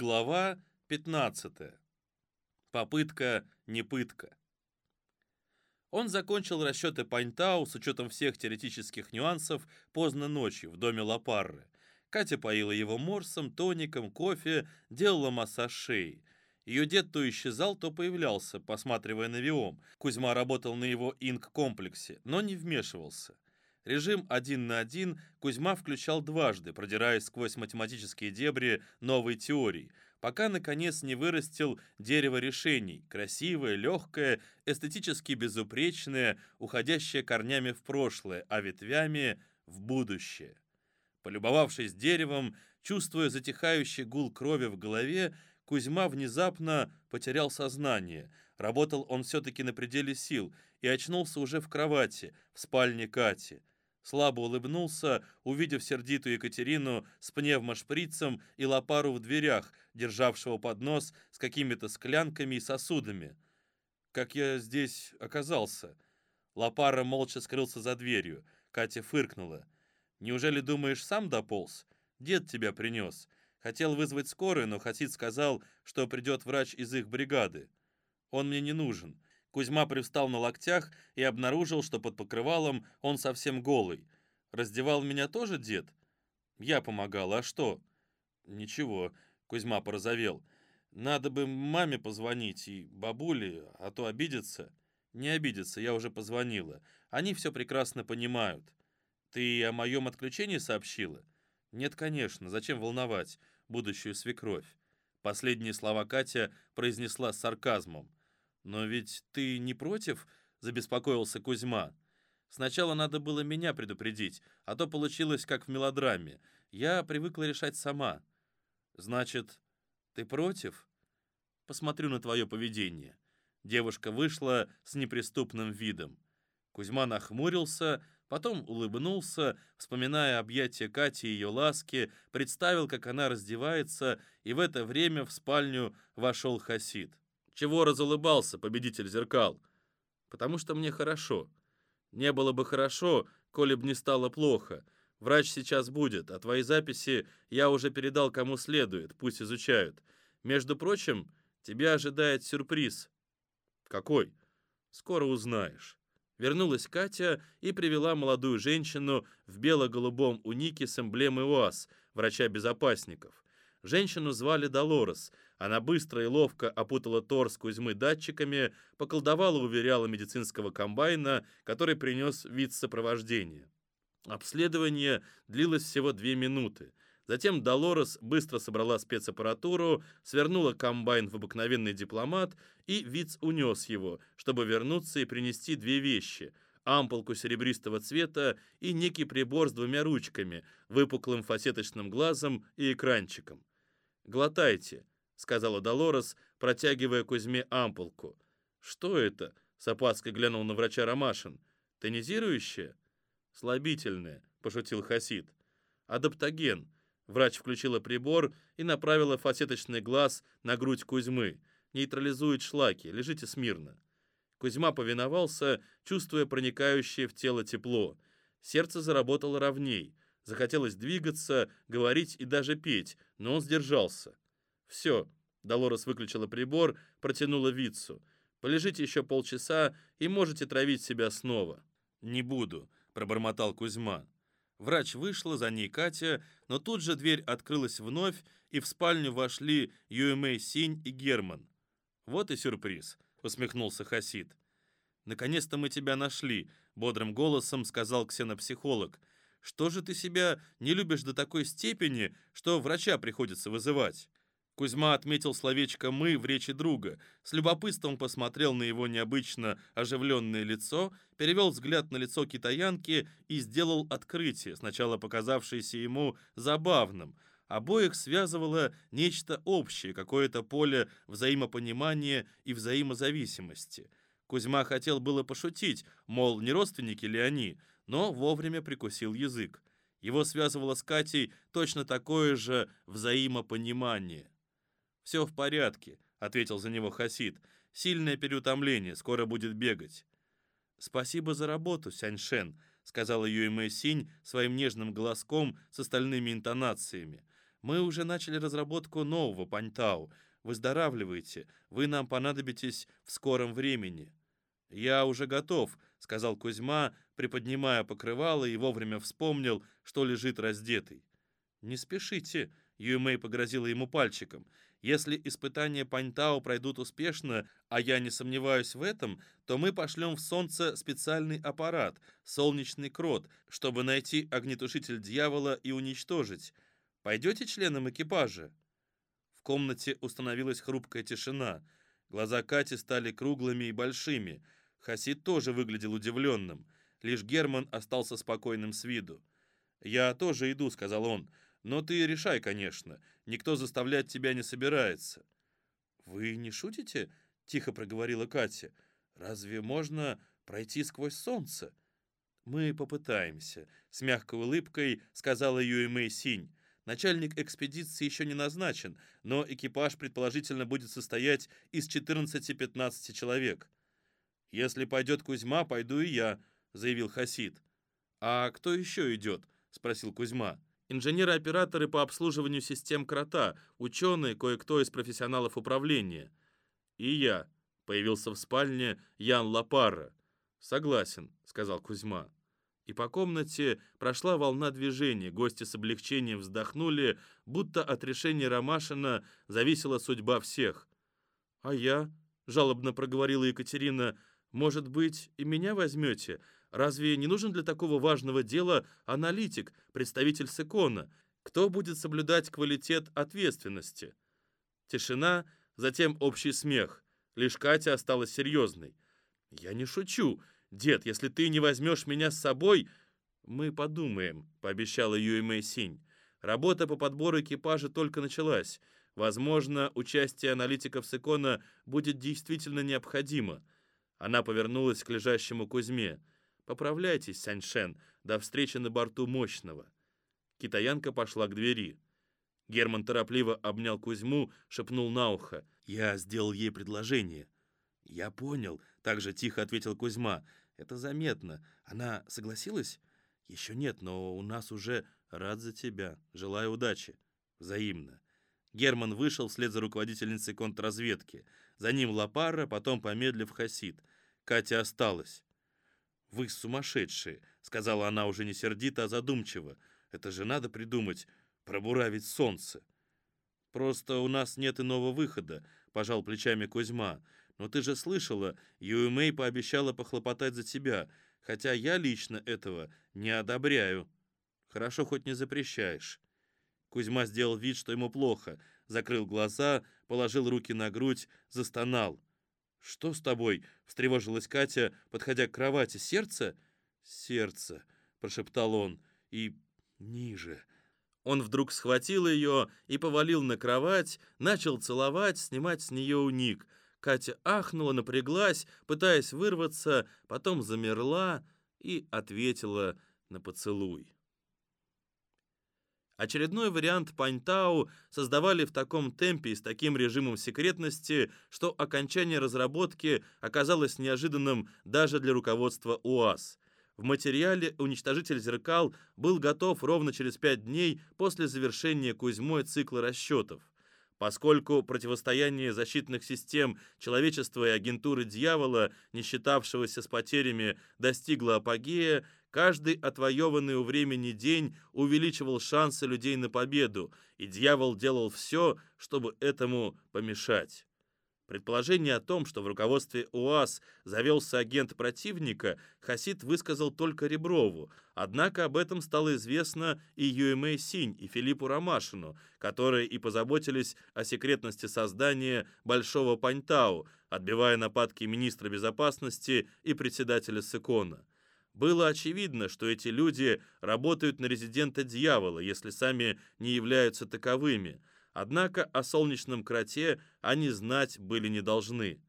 Глава 15. Попытка не пытка. Он закончил расчеты Паньтау с учетом всех теоретических нюансов поздно ночью в доме Лапарры. Катя поила его морсом, тоником, кофе, делала массаж шеи. Ее дед то исчезал, то появлялся, посматривая на Виом. Кузьма работал на его инк-комплексе, но не вмешивался. Режим один на один Кузьма включал дважды, продираясь сквозь математические дебри новой теории, пока, наконец, не вырастил дерево решений, красивое, легкое, эстетически безупречное, уходящее корнями в прошлое, а ветвями в будущее. Полюбовавшись деревом, чувствуя затихающий гул крови в голове, Кузьма внезапно потерял сознание. Работал он все-таки на пределе сил и очнулся уже в кровати, в спальне Кати слабо улыбнулся, увидев сердитую Екатерину с пневмошприцем и лопару в дверях, державшего поднос с какими-то склянками и сосудами. «Как я здесь оказался?» Лопара молча скрылся за дверью. Катя фыркнула. «Неужели думаешь, сам дополз? Дед тебя принес. Хотел вызвать скорую, но Хасид сказал, что придет врач из их бригады. Он мне не нужен. Кузьма привстал на локтях и обнаружил, что под покрывалом он совсем голый. «Раздевал меня тоже дед?» «Я помогал, а что?» «Ничего», — Кузьма порозовел. «Надо бы маме позвонить и бабуле, а то обидится». «Не обидится, я уже позвонила. Они все прекрасно понимают». «Ты о моем отключении сообщила?» «Нет, конечно. Зачем волновать будущую свекровь?» Последние слова Катя произнесла с сарказмом. «Но ведь ты не против?» — забеспокоился Кузьма. «Сначала надо было меня предупредить, а то получилось как в мелодраме. Я привыкла решать сама». «Значит, ты против?» «Посмотрю на твое поведение». Девушка вышла с неприступным видом. Кузьма нахмурился, потом улыбнулся, вспоминая объятия Кати и ее ласки, представил, как она раздевается, и в это время в спальню вошел Хасид. Чего разулыбался, победитель зеркал? Потому что мне хорошо. Не было бы хорошо, коли б не стало плохо. Врач сейчас будет, а твои записи я уже передал кому следует, пусть изучают. Между прочим, тебя ожидает сюрприз. Какой? Скоро узнаешь. Вернулась Катя и привела молодую женщину в бело-голубом унике с эмблемой УАЗ, врача-безопасников. Женщину звали Долорес. Она быстро и ловко опутала торс Кузьмы датчиками, поколдовала, уверяла медицинского комбайна, который принес вид сопровождения. Обследование длилось всего две минуты. Затем Долорес быстро собрала спецаппаратуру, свернула комбайн в обыкновенный дипломат, и Виц унес его, чтобы вернуться и принести две вещи – ампулку серебристого цвета и некий прибор с двумя ручками, выпуклым фасеточным глазом и экранчиком. «Глотайте», — сказала Долорес, протягивая Кузьме ампулку. «Что это?» — с опаской глянул на врача Ромашин. «Тонизирующее?» «Слабительное», — пошутил Хасид. «Адаптоген». Врач включила прибор и направила фасеточный глаз на грудь Кузьмы. «Нейтрализует шлаки. Лежите смирно». Кузьма повиновался, чувствуя проникающее в тело тепло. Сердце заработало ровней. Захотелось двигаться, говорить и даже петь, но он сдержался. «Все», — Долорес выключила прибор, протянула Вицу. «Полежите еще полчаса и можете травить себя снова». «Не буду», — пробормотал Кузьма. Врач вышла, за ней Катя, но тут же дверь открылась вновь, и в спальню вошли Юэмэй Синь и Герман. «Вот и сюрприз», — усмехнулся Хасид. «Наконец-то мы тебя нашли», — бодрым голосом сказал ксенопсихолог. Что же ты себя не любишь до такой степени, что врача приходится вызывать?» Кузьма отметил словечко «мы» в речи друга, с любопытством посмотрел на его необычно оживленное лицо, перевел взгляд на лицо китаянки и сделал открытие, сначала показавшееся ему забавным. Обоих связывало нечто общее, какое-то поле взаимопонимания и взаимозависимости. Кузьма хотел было пошутить, мол, не родственники ли они, но вовремя прикусил язык. Его связывало с Катей точно такое же взаимопонимание. «Все в порядке», — ответил за него Хасид. «Сильное переутомление, скоро будет бегать». «Спасибо за работу, Сяньшен», — сказала Юэмэ Синь своим нежным голоском с остальными интонациями. Мы уже начали разработку нового Паньтау. Выздоравливайте, вы нам понадобитесь в скором времени». «Я уже готов», — сказал Кузьма, приподнимая покрывало и вовремя вспомнил, что лежит раздетый. «Не спешите», — Юэмэй погрозила ему пальчиком. «Если испытания Паньтао пройдут успешно, а я не сомневаюсь в этом, то мы пошлем в Солнце специальный аппарат, солнечный крот, чтобы найти огнетушитель дьявола и уничтожить. Пойдете членом экипажа?» В комнате установилась хрупкая тишина. Глаза Кати стали круглыми и большими — Хасид тоже выглядел удивленным. Лишь Герман остался спокойным с виду. «Я тоже иду», — сказал он. «Но ты решай, конечно. Никто заставлять тебя не собирается». «Вы не шутите?» — тихо проговорила Катя. «Разве можно пройти сквозь солнце?» «Мы попытаемся», — с мягкой улыбкой сказала Юэмэй Синь. Начальник экспедиции еще не назначен, но экипаж предположительно будет состоять из 14-15 человек. «Если пойдет Кузьма, пойду и я», — заявил Хасид. «А кто еще идет?» — спросил Кузьма. «Инженеры-операторы по обслуживанию систем крота, ученые, кое-кто из профессионалов управления». «И я», — появился в спальне Ян Лапара. «Согласен», — сказал Кузьма. И по комнате прошла волна движения, гости с облегчением вздохнули, будто от решения Ромашина зависела судьба всех. «А я?» — жалобно проговорила Екатерина — может быть, и меня возьмете? Разве не нужен для такого важного дела аналитик, представитель Секона? Кто будет соблюдать квалитет ответственности?» Тишина, затем общий смех. Лишь Катя осталась серьезной. «Я не шучу. Дед, если ты не возьмешь меня с собой...» «Мы подумаем», — пообещала Юэмэй Синь. «Работа по подбору экипажа только началась. Возможно, участие аналитиков Секона будет действительно необходимо». Она повернулась к лежащему Кузьме. «Поправляйтесь, Саньшен, до встречи на борту мощного». Китаянка пошла к двери. Герман торопливо обнял Кузьму, шепнул на ухо. «Я сделал ей предложение». «Я понял», — так же тихо ответил Кузьма. «Это заметно. Она согласилась?» «Еще нет, но у нас уже рад за тебя. Желаю удачи». «Взаимно». Герман вышел вслед за руководительницей контрразведки. За ним Лапара, потом, помедлив, Хасид. Катя осталась. «Вы сумасшедшие», — сказала она уже не сердито, а задумчиво. «Это же надо придумать, пробуравить солнце». «Просто у нас нет иного выхода», — пожал плечами Кузьма. «Но ты же слышала, Юэмэй пообещала похлопотать за тебя, хотя я лично этого не одобряю». «Хорошо, хоть не запрещаешь». Кузьма сделал вид, что ему плохо, закрыл глаза, положил руки на грудь, застонал. «Что с тобой?» — встревожилась Катя, подходя к кровати. «Сердце?» «Сердце», — прошептал он, — «и ниже». Он вдруг схватил ее и повалил на кровать, начал целовать, снимать с нее уник. Катя ахнула, напряглась, пытаясь вырваться, потом замерла и ответила на поцелуй. Очередной вариант Паньтау создавали в таком темпе и с таким режимом секретности, что окончание разработки оказалось неожиданным даже для руководства УАЗ. В материале уничтожитель зеркал был готов ровно через пять дней после завершения Кузьмой цикла расчетов. Поскольку противостояние защитных систем человечества и агентуры дьявола, не считавшегося с потерями, достигло апогея, Каждый отвоеванный у времени день увеличивал шансы людей на победу, и дьявол делал все, чтобы этому помешать. Предположение о том, что в руководстве УАЗ завелся агент противника, Хасид высказал только Реброву, однако об этом стало известно и Юэмэй Синь, и Филиппу Ромашину, которые и позаботились о секретности создания Большого Паньтау, отбивая нападки министра безопасности и председателя Секона. Было очевидно, что эти люди работают на резидента дьявола, если сами не являются таковыми. Однако о солнечном кроте они знать были не должны.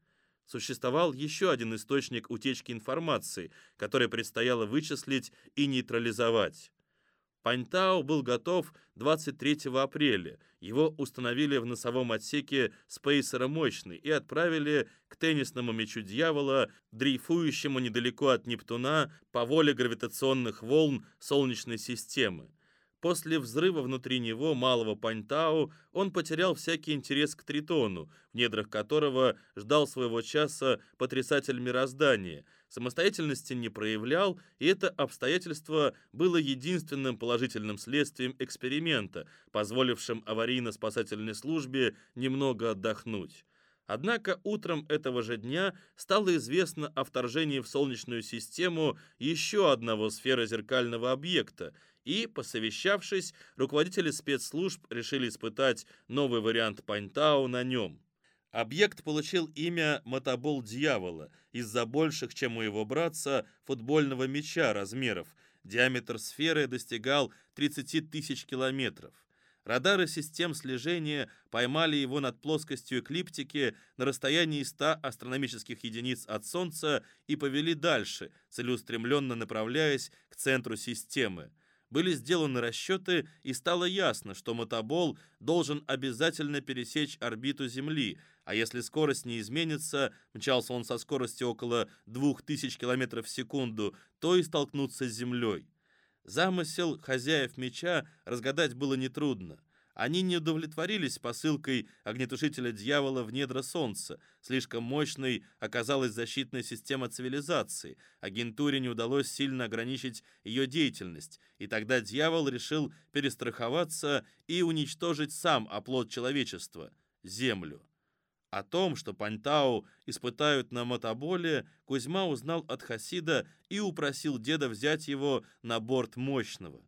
Существовал еще один источник утечки информации, который предстояло вычислить и нейтрализовать. Паньтао был готов 23 апреля. Его установили в носовом отсеке спейсера «Мощный» и отправили к теннисному мячу дьявола, дрейфующему недалеко от Нептуна по воле гравитационных волн Солнечной системы. После взрыва внутри него малого Паньтау он потерял всякий интерес к Тритону, в недрах которого ждал своего часа потрясатель мироздания. Самостоятельности не проявлял, и это обстоятельство было единственным положительным следствием эксперимента, позволившим аварийно-спасательной службе немного отдохнуть. Однако утром этого же дня стало известно о вторжении в Солнечную систему еще одного сферозеркального объекта – и, посовещавшись, руководители спецслужб решили испытать новый вариант Паньтау на нем. Объект получил имя «Мотобол дьявола» из-за больших, чем у его братца, футбольного мяча размеров. Диаметр сферы достигал 30 тысяч километров. Радары систем слежения поймали его над плоскостью эклиптики на расстоянии 100 астрономических единиц от Солнца и повели дальше, целеустремленно направляясь к центру системы. Были сделаны расчеты, и стало ясно, что мотобол должен обязательно пересечь орбиту Земли, а если скорость не изменится, мчался он со скоростью около 2000 км в секунду, то и столкнуться с Землей. Замысел хозяев меча разгадать было нетрудно. Они не удовлетворились посылкой огнетушителя дьявола в недра Солнца. Слишком мощной оказалась защитная система цивилизации. Агентуре не удалось сильно ограничить ее деятельность, и тогда дьявол решил перестраховаться и уничтожить сам оплот человечества — Землю. О том, что Пантау испытают на мотоболе, Кузьма узнал от Хасида и упросил деда взять его на борт мощного.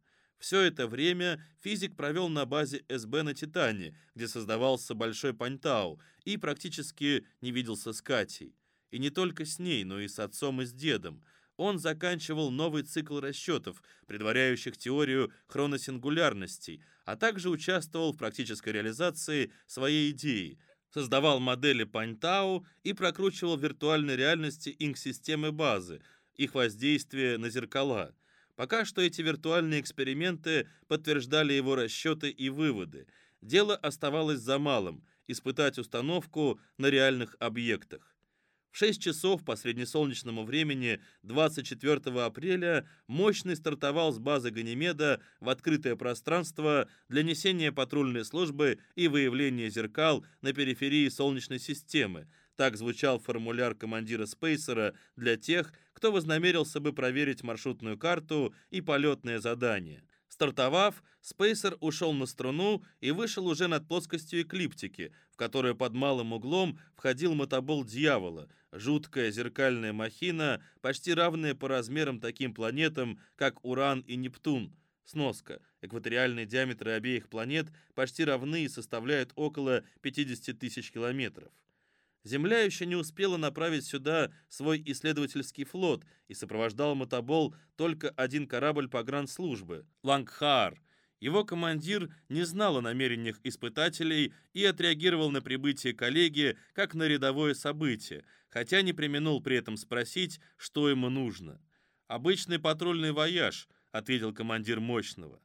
Все это время физик провел на базе СБ на Титане, где создавался Большой Паньтау, и практически не виделся с Катей. И не только с ней, но и с отцом и с дедом. Он заканчивал новый цикл расчетов, предваряющих теорию хроносингулярностей, а также участвовал в практической реализации своей идеи – создавал модели Паньтау и прокручивал виртуальной реальности инк-системы базы, их воздействие на зеркала – Пока что эти виртуальные эксперименты подтверждали его расчеты и выводы. Дело оставалось за малым – испытать установку на реальных объектах. В 6 часов по среднесолнечному времени 24 апреля мощный стартовал с базы Ганимеда в открытое пространство для несения патрульной службы и выявления зеркал на периферии Солнечной системы. Так звучал формуляр командира Спейсера для тех, кто вознамерился бы проверить маршрутную карту и полетное задание. Стартовав, Спейсер ушел на струну и вышел уже над плоскостью эклиптики, в которую под малым углом входил мотобол дьявола, жуткая зеркальная махина, почти равная по размерам таким планетам, как Уран и Нептун. Сноска. Экваториальные диаметры обеих планет почти равны и составляют около 50 тысяч километров. Земля еще не успела направить сюда свой исследовательский флот и сопровождал мотобол только один корабль погранслужбы – Лангхаар. Его командир не знал о намерениях испытателей и отреагировал на прибытие коллеги как на рядовое событие, хотя не применул при этом спросить, что ему нужно. «Обычный патрульный вояж», — ответил командир мощного.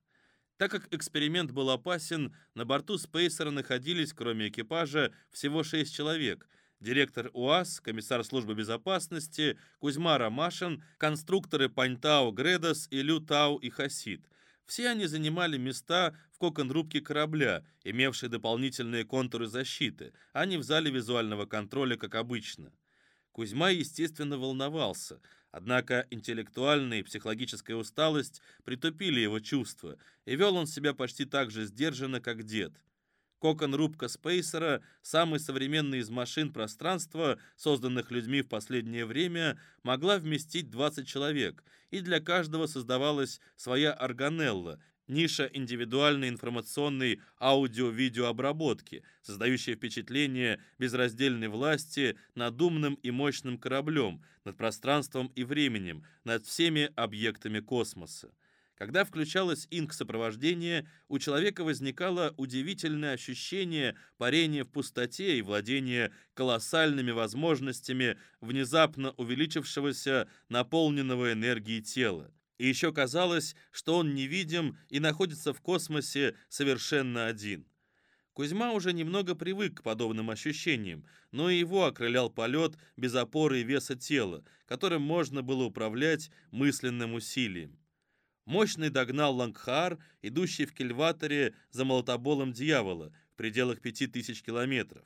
Так как эксперимент был опасен, на борту Спейсера находились, кроме экипажа, всего шесть человек — директор УАЗ, комиссар службы безопасности, Кузьма Ромашин, конструкторы Паньтау Гредос, Илю Тау и Хасид. Все они занимали места в кокон-рубке корабля, имевшие дополнительные контуры защиты, а не в зале визуального контроля, как обычно. Кузьма, естественно, волновался, однако интеллектуальная и психологическая усталость притупили его чувства, и вел он себя почти так же сдержанно, как дед – Кокон-рубка Спейсера, самый современный из машин пространства, созданных людьми в последнее время, могла вместить 20 человек, и для каждого создавалась своя органелла, ниша индивидуальной информационной аудио-видеообработки, создающая впечатление безраздельной власти над умным и мощным кораблем, над пространством и временем, над всеми объектами космоса. Когда включалось инк-сопровождение, у человека возникало удивительное ощущение парения в пустоте и владения колоссальными возможностями внезапно увеличившегося, наполненного энергией тела. И еще казалось, что он невидим и находится в космосе совершенно один. Кузьма уже немного привык к подобным ощущениям, но и его окрылял полет без опоры и веса тела, которым можно было управлять мысленным усилием. Мощный догнал Лангхар, идущий в кильваторе за молотоболом дьявола в пределах 5000 километров.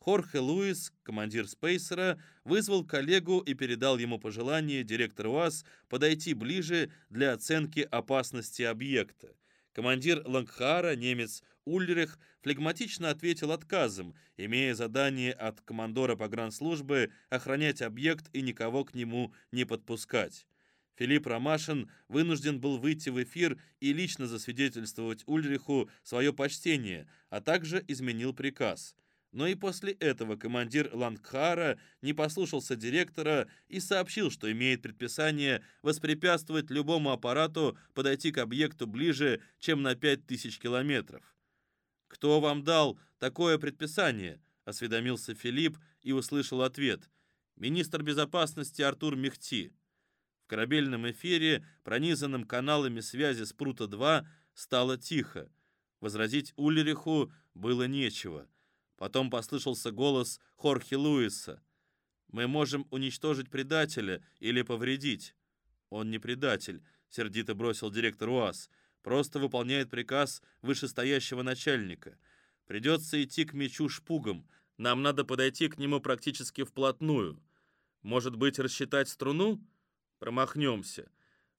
Хорхе Луис, командир Спейсера, вызвал коллегу и передал ему пожелание директору УАЗ подойти ближе для оценки опасности объекта. Командир Лангхара, немец Ульрих, флегматично ответил отказом, имея задание от командора погранслужбы охранять объект и никого к нему не подпускать. Филипп Ромашин вынужден был выйти в эфир и лично засвидетельствовать Ульриху свое почтение, а также изменил приказ – но и после этого командир Лангхара не послушался директора и сообщил, что имеет предписание воспрепятствовать любому аппарату подойти к объекту ближе, чем на 5000 километров. «Кто вам дал такое предписание?» – осведомился Филипп и услышал ответ. «Министр безопасности Артур Мехти». Корабельном эфире, пронизанном каналами связи с Прута-2, стало тихо. Возразить Ульриху было нечего – Потом послышался голос Хорхе Луиса. «Мы можем уничтожить предателя или повредить». «Он не предатель», — сердито бросил директор УАЗ. «Просто выполняет приказ вышестоящего начальника. Придется идти к мечу шпугом. Нам надо подойти к нему практически вплотную. Может быть, рассчитать струну? Промахнемся.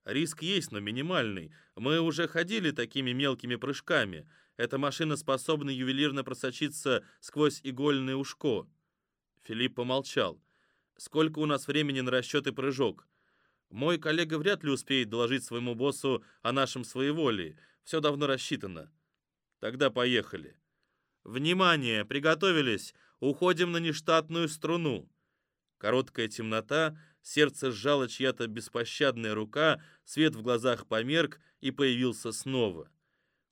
Риск есть, но минимальный. Мы уже ходили такими мелкими прыжками. Эта машина способна ювелирно просочиться сквозь игольное ушко». Филипп помолчал. «Сколько у нас времени на расчет и прыжок?» «Мой коллега вряд ли успеет доложить своему боссу о нашем своеволии. Все давно рассчитано». «Тогда поехали». «Внимание! Приготовились! Уходим на нештатную струну!» Короткая темнота, сердце сжала чья-то беспощадная рука, свет в глазах померк и появился снова.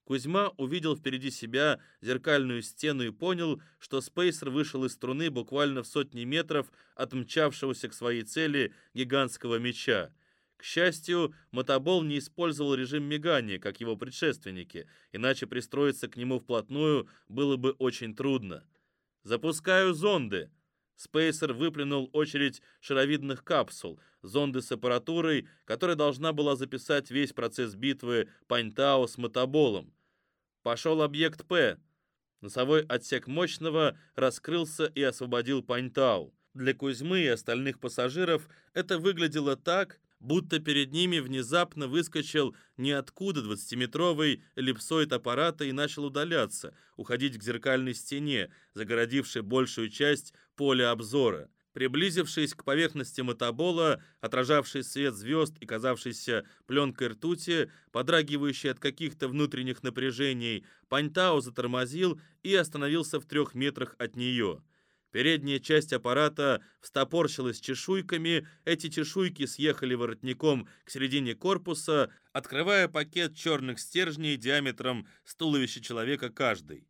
Кузьма увидел впереди себя зеркальную стену и понял, что Спейсер вышел из струны буквально в сотни метров от мчавшегося к своей цели гигантского меча. К счастью, мотобол не использовал режим мигания, как его предшественники, иначе пристроиться к нему вплотную было бы очень трудно. «Запускаю зонды!» Спейсер выплюнул очередь шаровидных капсул, зонды с аппаратурой, которая должна была записать весь процесс битвы Паньтао с мотоболом. Пошел объект П. Носовой отсек мощного раскрылся и освободил Паньтау. Для Кузьмы и остальных пассажиров это выглядело так, будто перед ними внезапно выскочил ниоткуда 20-метровый эллипсоид аппарата и начал удаляться, уходить к зеркальной стене, загородившей большую часть поля обзора. Приблизившись к поверхности мотобола, отражавший свет звезд и казавшийся пленкой ртути, подрагивающей от каких-то внутренних напряжений, Паньтао затормозил и остановился в трех метрах от нее. Передняя часть аппарата встопорщилась чешуйками, эти чешуйки съехали воротником к середине корпуса, открывая пакет черных стержней диаметром с туловища человека каждый.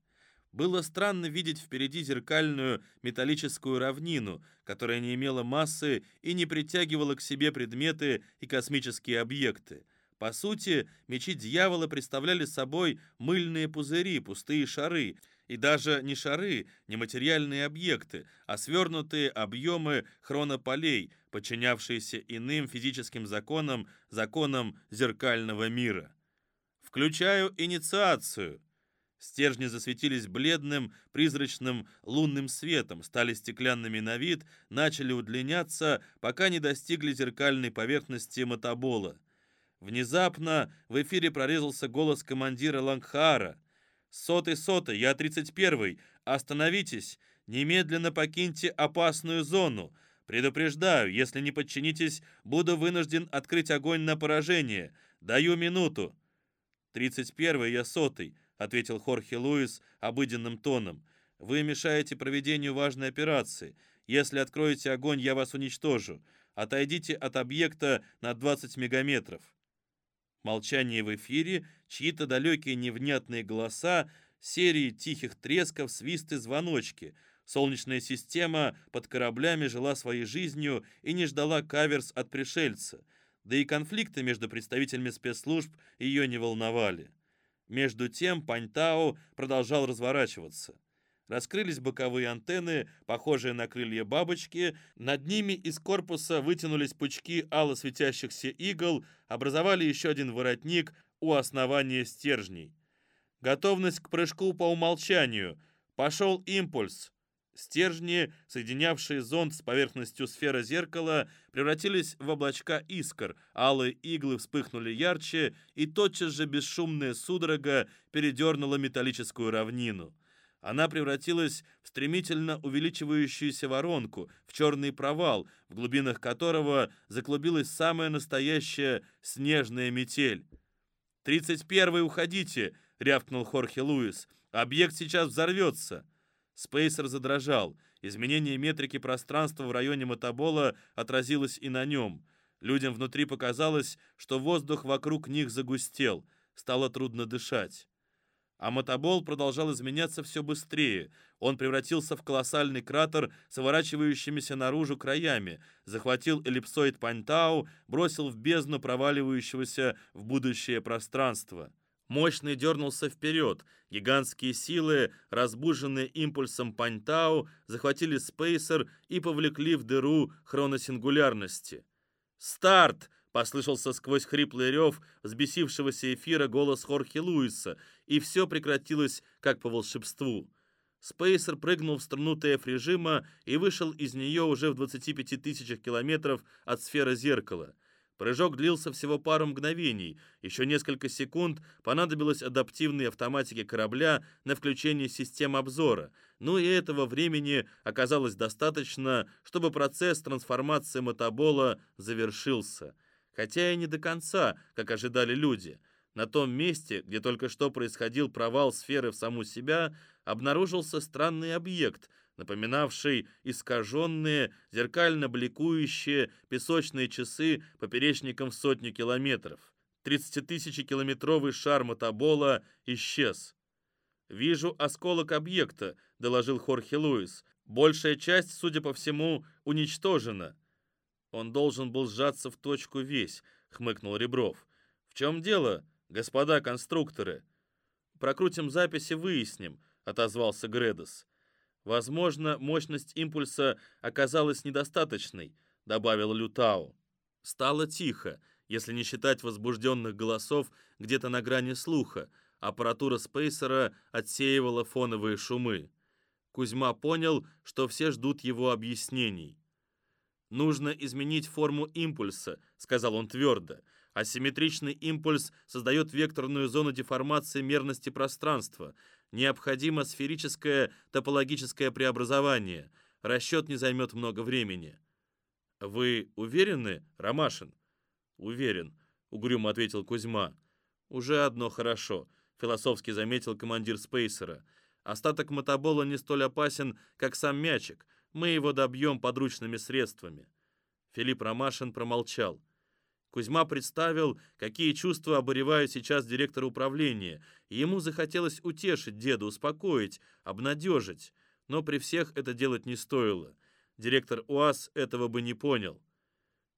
Было странно видеть впереди зеркальную металлическую равнину, которая не имела массы и не притягивала к себе предметы и космические объекты. По сути, мечи дьявола представляли собой мыльные пузыри, пустые шары, и даже не шары, не материальные объекты, а свернутые объемы хронополей, подчинявшиеся иным физическим законам, законам зеркального мира. «Включаю инициацию», Стержни засветились бледным, призрачным лунным светом, стали стеклянными на вид, начали удлиняться, пока не достигли зеркальной поверхности мотобола. Внезапно в эфире прорезался голос командира Лангхара. «Сотый, сотый, я тридцать первый. Остановитесь! Немедленно покиньте опасную зону! Предупреждаю, если не подчинитесь, буду вынужден открыть огонь на поражение. Даю минуту!» «Тридцать первый, я сотый ответил Хорхе Луис обыденным тоном. «Вы мешаете проведению важной операции. Если откроете огонь, я вас уничтожу. Отойдите от объекта на 20 мегаметров». Молчание в эфире, чьи-то далекие невнятные голоса, серии тихих тресков, свисты, звоночки. Солнечная система под кораблями жила своей жизнью и не ждала каверс от пришельца. Да и конфликты между представителями спецслужб ее не волновали. Между тем Паньтао продолжал разворачиваться. Раскрылись боковые антенны, похожие на крылья бабочки, над ними из корпуса вытянулись пучки ало светящихся игл, образовали еще один воротник у основания стержней. Готовность к прыжку по умолчанию. Пошел импульс. Стержни, соединявшие зонд с поверхностью сферы зеркала, превратились в облачка искр, алые иглы вспыхнули ярче, и тотчас же бесшумная судорога передернула металлическую равнину. Она превратилась в стремительно увеличивающуюся воронку, в черный провал, в глубинах которого заклубилась самая настоящая снежная метель. «Тридцать первый, уходите!» — рявкнул Хорхе Луис. «Объект сейчас взорвется!» Спейсер задрожал. Изменение метрики пространства в районе мотобола отразилось и на нем. Людям внутри показалось, что воздух вокруг них загустел. Стало трудно дышать. А мотобол продолжал изменяться все быстрее. Он превратился в колоссальный кратер с выворачивающимися наружу краями, захватил эллипсоид Паньтау, бросил в бездну проваливающегося в будущее пространство. Мощный дернулся вперед. Гигантские силы, разбуженные импульсом Паньтау, захватили спейсер и повлекли в дыру хроносингулярности. «Старт!» — послышался сквозь хриплый рев взбесившегося эфира голос Хорхе Луиса, и все прекратилось как по волшебству. Спейсер прыгнул в струну ТФ-режима и вышел из нее уже в 25 тысячах километров от сферы зеркала — Прыжок длился всего пару мгновений. Еще несколько секунд понадобилось адаптивной автоматике корабля на включение систем обзора. Ну и этого времени оказалось достаточно, чтобы процесс трансформации мотобола завершился. Хотя и не до конца, как ожидали люди. На том месте, где только что происходил провал сферы в саму себя, обнаружился странный объект, напоминавший искаженные, зеркально бликующие песочные часы поперечником в сотни километров. 30-тысячекилометровый шар мотобола исчез. «Вижу осколок объекта», — доложил Хорхе Луис. «Большая часть, судя по всему, уничтожена». «Он должен был сжаться в точку весь», — хмыкнул Ребров. «В чем дело, господа конструкторы?» «Прокрутим записи, выясним», — отозвался Гредос. Возможно, мощность импульса оказалась недостаточной, добавил Лютау. Стало тихо, если не считать возбужденных голосов где-то на грани слуха. Аппаратура спейсера отсеивала фоновые шумы. Кузьма понял, что все ждут его объяснений. «Нужно изменить форму импульса», — сказал он твердо. «Асимметричный импульс создает векторную зону деформации мерности пространства необходимо сферическое топологическое преобразование. Расчет не займет много времени». «Вы уверены, Ромашин?» «Уверен», — угрюмо ответил Кузьма. «Уже одно хорошо», — философски заметил командир Спейсера. «Остаток мотобола не столь опасен, как сам мячик. Мы его добьем подручными средствами». Филипп Ромашин промолчал. Кузьма представил, какие чувства обуревают сейчас директора управления, и ему захотелось утешить деда, успокоить, обнадежить, но при всех это делать не стоило. Директор УАЗ этого бы не понял.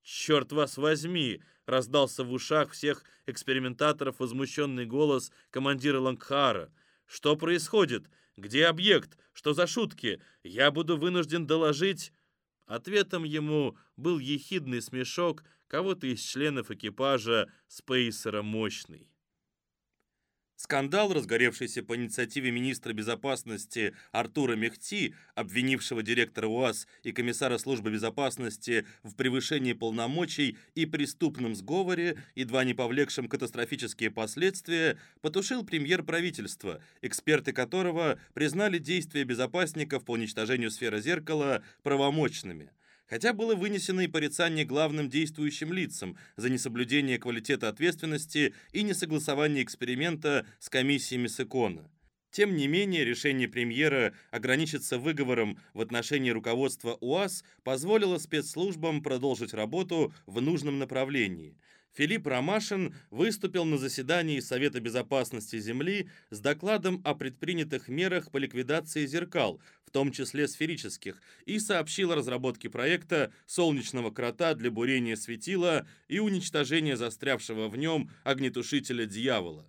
«Черт вас возьми!» — раздался в ушах всех экспериментаторов возмущенный голос командира Лангхара. «Что происходит? Где объект? Что за шутки? Я буду вынужден доложить...» Ответом ему был ехидный смешок кого-то из членов экипажа Спейсера Мощный. Скандал, разгоревшийся по инициативе министра безопасности Артура Мехти, обвинившего директора УАЗ и комиссара службы безопасности в превышении полномочий и преступном сговоре, едва не повлекшем катастрофические последствия, потушил премьер правительства, эксперты которого признали действия безопасников по уничтожению сферы зеркала правомочными хотя было вынесено и порицание главным действующим лицам за несоблюдение квалитета ответственности и несогласование эксперимента с комиссиями Секона. Тем не менее, решение премьера ограничиться выговором в отношении руководства УАЗ позволило спецслужбам продолжить работу в нужном направлении – Филипп Ромашин выступил на заседании Совета безопасности Земли с докладом о предпринятых мерах по ликвидации зеркал, в том числе сферических, и сообщил о разработке проекта солнечного крота для бурения светила и уничтожения застрявшего в нем огнетушителя «Дьявола».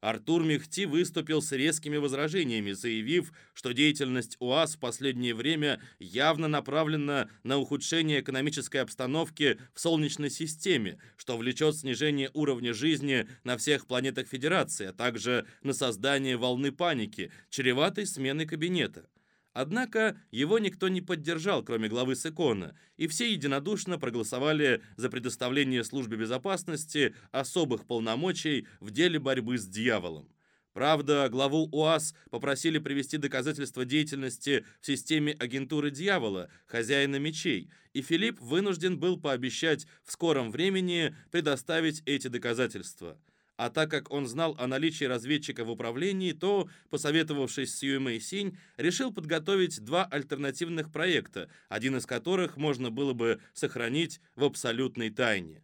Артур Мехти выступил с резкими возражениями, заявив, что деятельность УАЗ в последнее время явно направлена на ухудшение экономической обстановки в Солнечной системе, что влечет снижение уровня жизни на всех планетах Федерации, а также на создание волны паники, чреватой сменой кабинета. Однако его никто не поддержал, кроме главы Секона, и все единодушно проголосовали за предоставление службе безопасности особых полномочий в деле борьбы с дьяволом. Правда, главу УАЗ попросили привести доказательства деятельности в системе агентуры дьявола, хозяина мечей, и Филипп вынужден был пообещать в скором времени предоставить эти доказательства – а так как он знал о наличии разведчика в управлении, то, посоветовавшись с Юэмэй Синь, решил подготовить два альтернативных проекта, один из которых можно было бы сохранить в абсолютной тайне.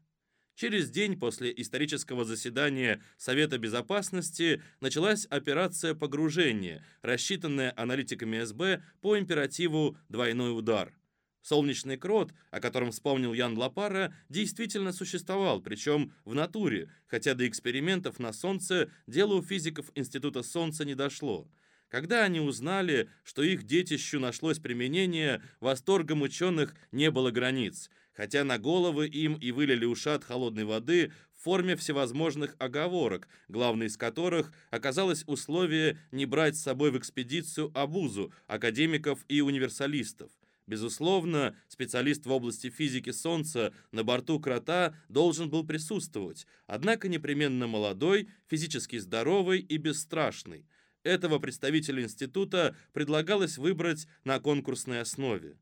Через день после исторического заседания Совета Безопасности началась операция погружения, рассчитанная аналитиками СБ по императиву «двойной удар». Солнечный крот, о котором вспомнил Ян Лапара, действительно существовал, причем в натуре, хотя до экспериментов на Солнце дело у физиков Института Солнца не дошло. Когда они узнали, что их детищу нашлось применение, восторгом ученых не было границ, хотя на головы им и вылили ушат холодной воды в форме всевозможных оговорок, главной из которых оказалось условие не брать с собой в экспедицию обузу академиков и универсалистов. Безусловно, специалист в области физики Солнца на борту крота должен был присутствовать, однако непременно молодой, физически здоровый и бесстрашный. Этого представителя института предлагалось выбрать на конкурсной основе.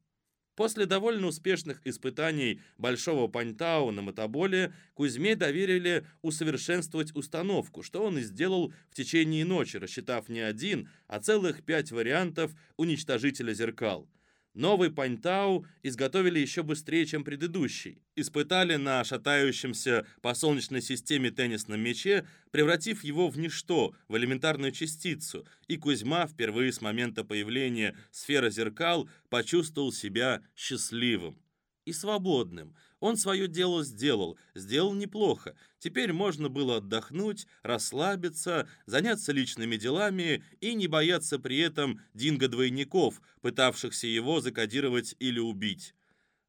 После довольно успешных испытаний Большого Паньтау на мотоболе Кузьме доверили усовершенствовать установку, что он и сделал в течение ночи, рассчитав не один, а целых пять вариантов уничтожителя зеркал. Новый Паньтау изготовили еще быстрее, чем предыдущий. Испытали на шатающемся по Солнечной системе теннисном мяче, превратив его в ничто, в элементарную частицу, и Кузьма впервые с момента появления сферы зеркал почувствовал себя счастливым и свободным. Он свое дело сделал, сделал неплохо. Теперь можно было отдохнуть, расслабиться, заняться личными делами и не бояться при этом динго-двойников, пытавшихся его закодировать или убить.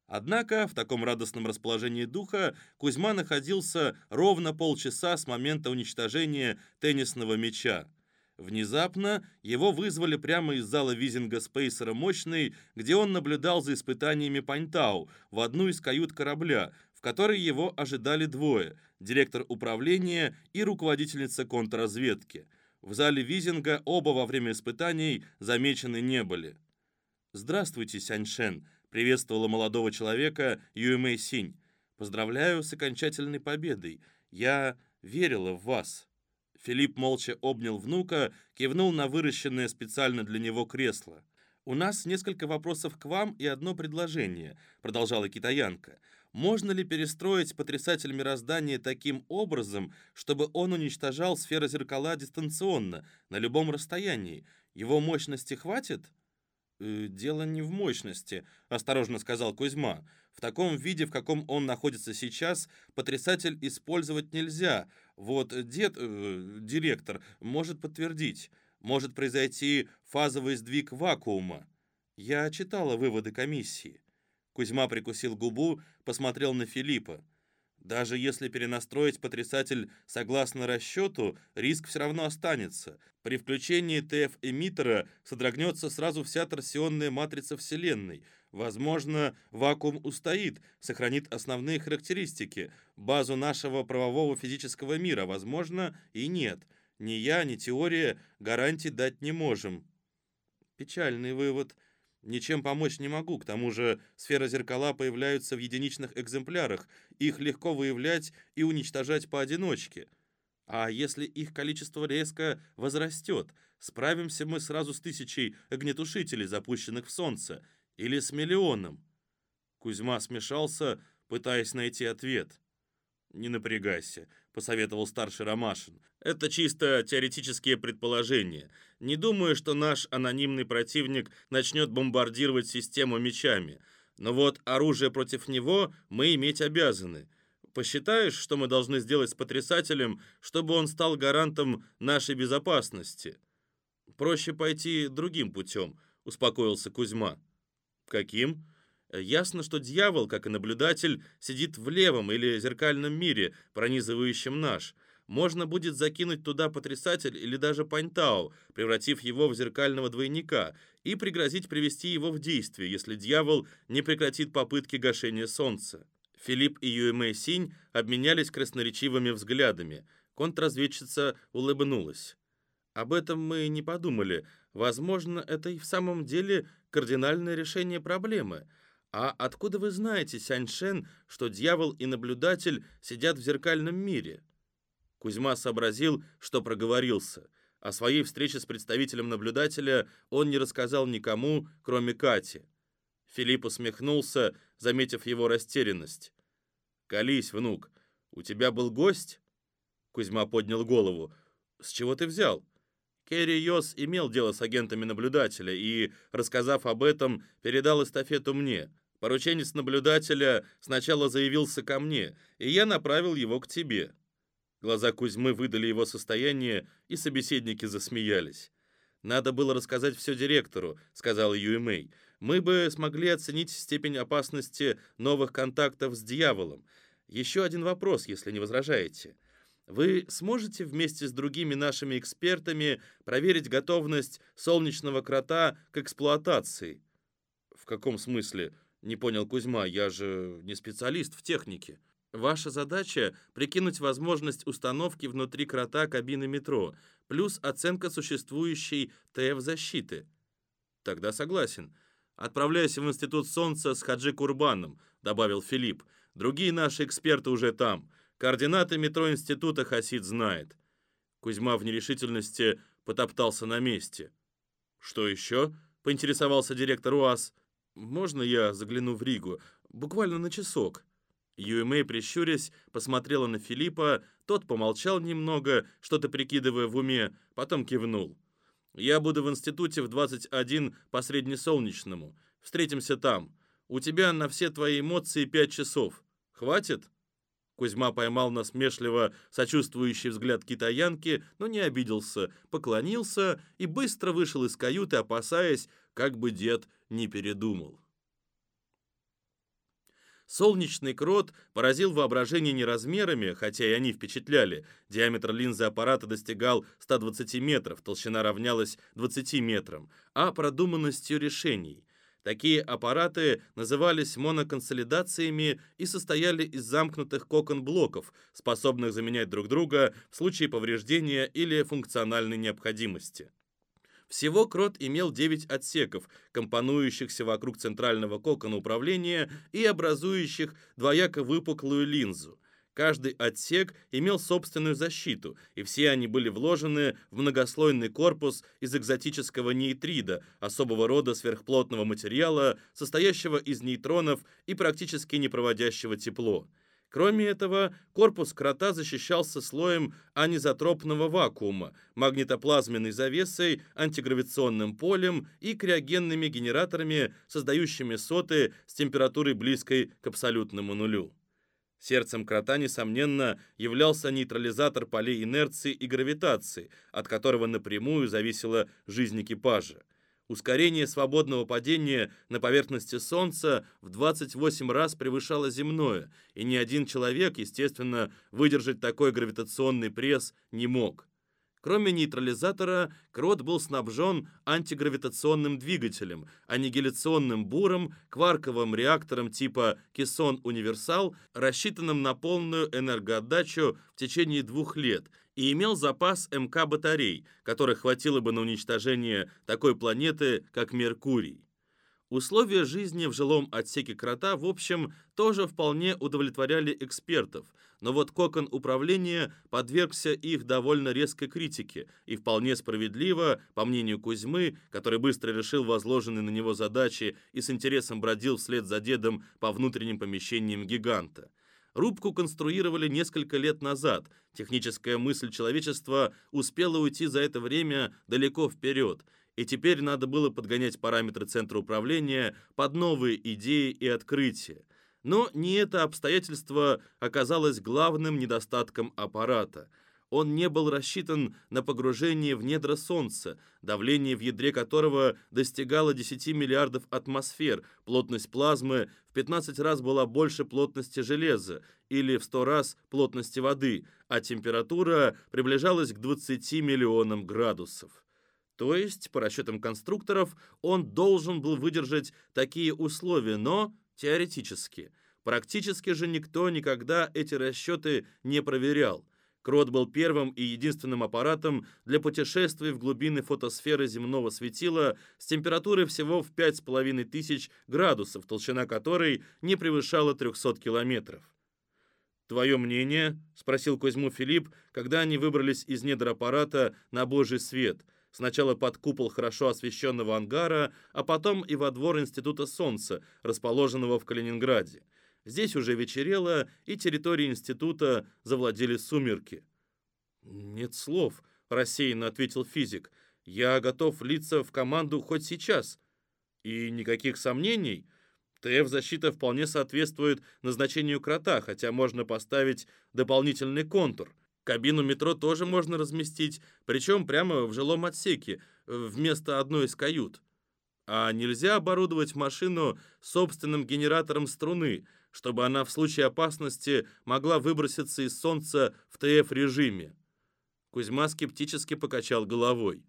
Однако в таком радостном расположении духа Кузьма находился ровно полчаса с момента уничтожения теннисного мяча. Внезапно его вызвали прямо из зала визинга Спейсера «Мощный», где он наблюдал за испытаниями Паньтау в одну из кают корабля, в которой его ожидали двое – директор управления и руководительница контрразведки. В зале визинга оба во время испытаний замечены не были. «Здравствуйте, Сяньшен», — приветствовала молодого человека Юэмэй Синь. «Поздравляю с окончательной победой. Я верила в вас». Филипп молча обнял внука, кивнул на выращенное специально для него кресло. «У нас несколько вопросов к вам и одно предложение», — продолжала китаянка. «Можно ли перестроить потрясатель мироздания таким образом, чтобы он уничтожал сферы зеркала дистанционно, на любом расстоянии? Его мощности хватит?» «Э, «Дело не в мощности», — осторожно сказал Кузьма. «В таком виде, в каком он находится сейчас, потрясатель использовать нельзя. Вот дед, э, директор, может подтвердить. Может произойти фазовый сдвиг вакуума. Я читала выводы комиссии». Кузьма прикусил губу, посмотрел на Филиппа. Даже если перенастроить потрясатель согласно расчету, риск все равно останется. При включении ТФ-эмиттера содрогнется сразу вся торсионная матрица Вселенной. Возможно, вакуум устоит, сохранит основные характеристики, базу нашего правового физического мира. Возможно, и нет. Ни я, ни теория гарантий дать не можем. Печальный вывод. Ничем помочь не могу, к тому же сферы зеркала появляются в единичных экземплярах, их легко выявлять и уничтожать поодиночке. А если их количество резко возрастет, справимся мы сразу с тысячей огнетушителей, запущенных в Солнце, или с миллионом? Кузьма смешался, пытаясь найти ответ. «Не напрягайся», — посоветовал старший Ромашин. «Это чисто теоретические предположения. Не думаю, что наш анонимный противник начнет бомбардировать систему мечами. Но вот оружие против него мы иметь обязаны. Посчитаешь, что мы должны сделать с потрясателем, чтобы он стал гарантом нашей безопасности? Проще пойти другим путем, успокоился Кузьма. Каким? Ясно, что дьявол, как и наблюдатель, сидит в левом или зеркальном мире, пронизывающем наш. Можно будет закинуть туда потрясатель или даже паньтау, превратив его в зеркального двойника, и пригрозить привести его в действие, если дьявол не прекратит попытки гашения солнца. Филипп и Юэмэ Синь обменялись красноречивыми взглядами. Контрразведчица улыбнулась. «Об этом мы не подумали. Возможно, это и в самом деле кардинальное решение проблемы. А откуда вы знаете, Сяньшен, что дьявол и наблюдатель сидят в зеркальном мире?» Кузьма сообразил, что проговорился. О своей встрече с представителем наблюдателя он не рассказал никому, кроме Кати. Филипп усмехнулся, заметив его растерянность. «Колись, внук, у тебя был гость?» Кузьма поднял голову. «С чего ты взял?» Керри Йос имел дело с агентами наблюдателя и, рассказав об этом, передал эстафету мне. Порученец наблюдателя сначала заявился ко мне, и я направил его к тебе. Глаза Кузьмы выдали его состояние, и собеседники засмеялись. «Надо было рассказать все директору», — сказал Юэмэй мы бы смогли оценить степень опасности новых контактов с дьяволом. Еще один вопрос, если не возражаете. Вы сможете вместе с другими нашими экспертами проверить готовность солнечного крота к эксплуатации? В каком смысле? Не понял Кузьма, я же не специалист в технике. Ваша задача — прикинуть возможность установки внутри крота кабины метро, плюс оценка существующей ТФ-защиты. Тогда согласен. «Отправляйся в Институт Солнца с Хаджи Курбаном», — добавил Филипп. «Другие наши эксперты уже там. Координаты метро Института Хасид знает». Кузьма в нерешительности потоптался на месте. «Что еще?» — поинтересовался директор УАЗ. «Можно я загляну в Ригу? Буквально на часок». Юэмэй, прищурясь, посмотрела на Филиппа, тот помолчал немного, что-то прикидывая в уме, потом кивнул. Я буду в институте в 21 по среднесолнечному. Встретимся там. У тебя на все твои эмоции пять часов. Хватит?» Кузьма поймал насмешливо сочувствующий взгляд китаянки, но не обиделся, поклонился и быстро вышел из каюты, опасаясь, как бы дед не передумал. Солнечный крот поразил воображение не размерами, хотя и они впечатляли. Диаметр линзы аппарата достигал 120 метров, толщина равнялась 20 метрам, а продуманностью решений. Такие аппараты назывались моноконсолидациями и состояли из замкнутых кокон-блоков, способных заменять друг друга в случае повреждения или функциональной необходимости. Всего крот имел 9 отсеков, компонующихся вокруг центрального кокона управления и образующих двояко выпуклую линзу. Каждый отсек имел собственную защиту, и все они были вложены в многослойный корпус из экзотического нейтрида, особого рода сверхплотного материала, состоящего из нейтронов и практически не проводящего тепло. Кроме этого, корпус крота защищался слоем анизотропного вакуума, магнитоплазменной завесой, антигравитационным полем и криогенными генераторами, создающими соты с температурой близкой к абсолютному нулю. Сердцем крота, несомненно, являлся нейтрализатор полей инерции и гравитации, от которого напрямую зависела жизнь экипажа. Ускорение свободного падения на поверхности Солнца в 28 раз превышало земное, и ни один человек, естественно, выдержать такой гравитационный пресс не мог. Кроме нейтрализатора, Крот был снабжен антигравитационным двигателем, аннигиляционным буром, кварковым реактором типа Кессон Универсал, рассчитанным на полную энергоотдачу в течение двух лет – и имел запас МК-батарей, которых хватило бы на уничтожение такой планеты, как Меркурий. Условия жизни в жилом отсеке крота, в общем, тоже вполне удовлетворяли экспертов, но вот кокон управления подвергся их довольно резкой критике, и вполне справедливо, по мнению Кузьмы, который быстро решил возложенные на него задачи и с интересом бродил вслед за дедом по внутренним помещениям гиганта. Рубку конструировали несколько лет назад. Техническая мысль человечества успела уйти за это время далеко вперед, и теперь надо было подгонять параметры центра управления под новые идеи и открытия. Но не это обстоятельство оказалось главным недостатком аппарата – он не был рассчитан на погружение в недра Солнца, давление в ядре которого достигало 10 миллиардов атмосфер, плотность плазмы в 15 раз была больше плотности железа или в 100 раз плотности воды, а температура приближалась к 20 миллионам градусов. То есть, по расчетам конструкторов, он должен был выдержать такие условия, но теоретически. Практически же никто никогда эти расчеты не проверял – Крот был первым и единственным аппаратом для путешествий в глубины фотосферы земного светила с температурой всего в 5500 градусов, толщина которой не превышала 300 километров. «Твое мнение?» — спросил Кузьму Филипп, когда они выбрались из недр аппарата на божий свет. Сначала под купол хорошо освещенного ангара, а потом и во двор Института Солнца, расположенного в Калининграде. Здесь уже вечерело, и территории института завладели сумерки. «Нет слов», — рассеянно ответил физик. «Я готов влиться в команду хоть сейчас». «И никаких сомнений?» ТФ-защита вполне соответствует назначению крота, хотя можно поставить дополнительный контур. Кабину метро тоже можно разместить, причем прямо в жилом отсеке, вместо одной из кают. А нельзя оборудовать машину собственным генератором струны, чтобы она в случае опасности могла выброситься из солнца в ТФ-режиме. Кузьма скептически покачал головой.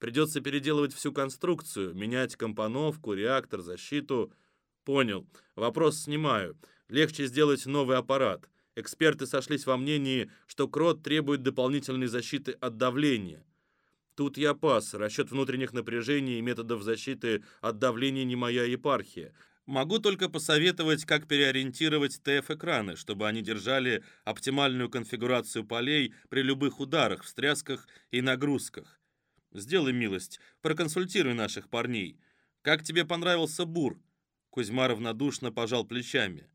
Придется переделывать всю конструкцию, менять компоновку, реактор, защиту. Понял. Вопрос снимаю. Легче сделать новый аппарат. Эксперты сошлись во мнении, что крот требует дополнительной защиты от давления. Тут я пас. Расчет внутренних напряжений и методов защиты от давления не моя епархия. Могу только посоветовать, как переориентировать ТФ-экраны, чтобы они держали оптимальную конфигурацию полей при любых ударах, встрясках и нагрузках. Сделай милость, проконсультируй наших парней. Как тебе понравился бур? Кузьма равнодушно пожал плечами.